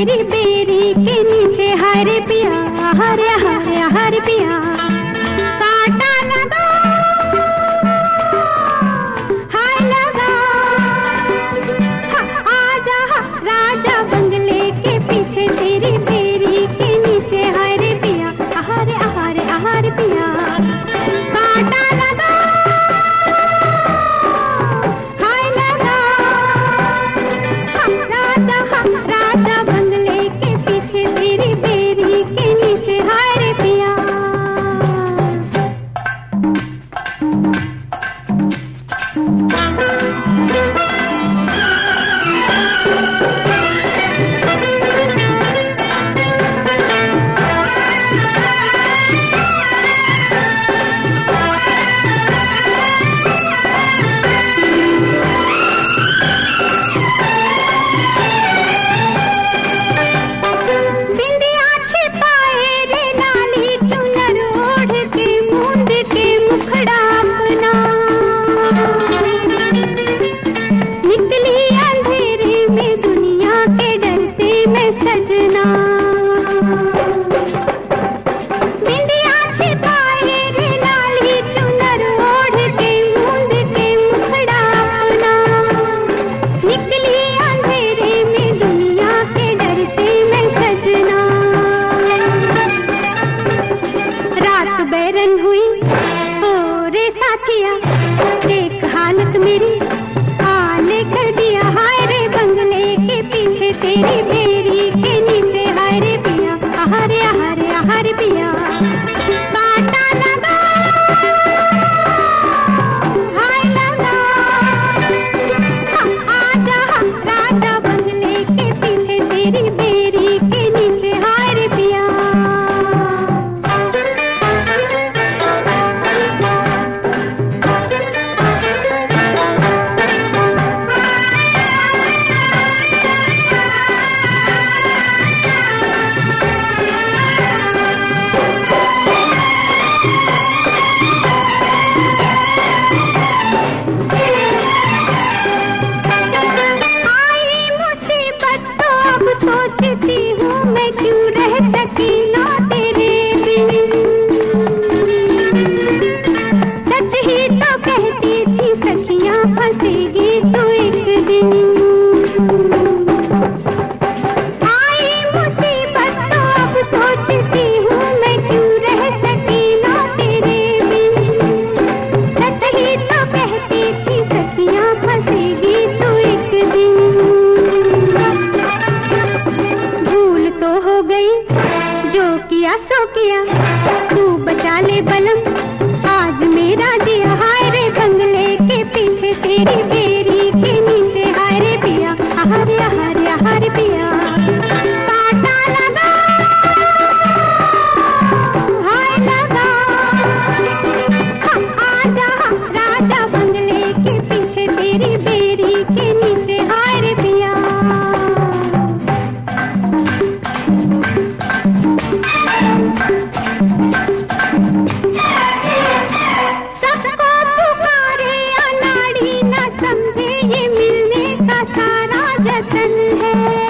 मेरी बेरी के नीचे हर पिया हर हर हर पिया जो किया, सो किया। तू बचा ले बलम। आज मेरा दिया हाय रे बंगले के पीछे तेरी बेरी। Música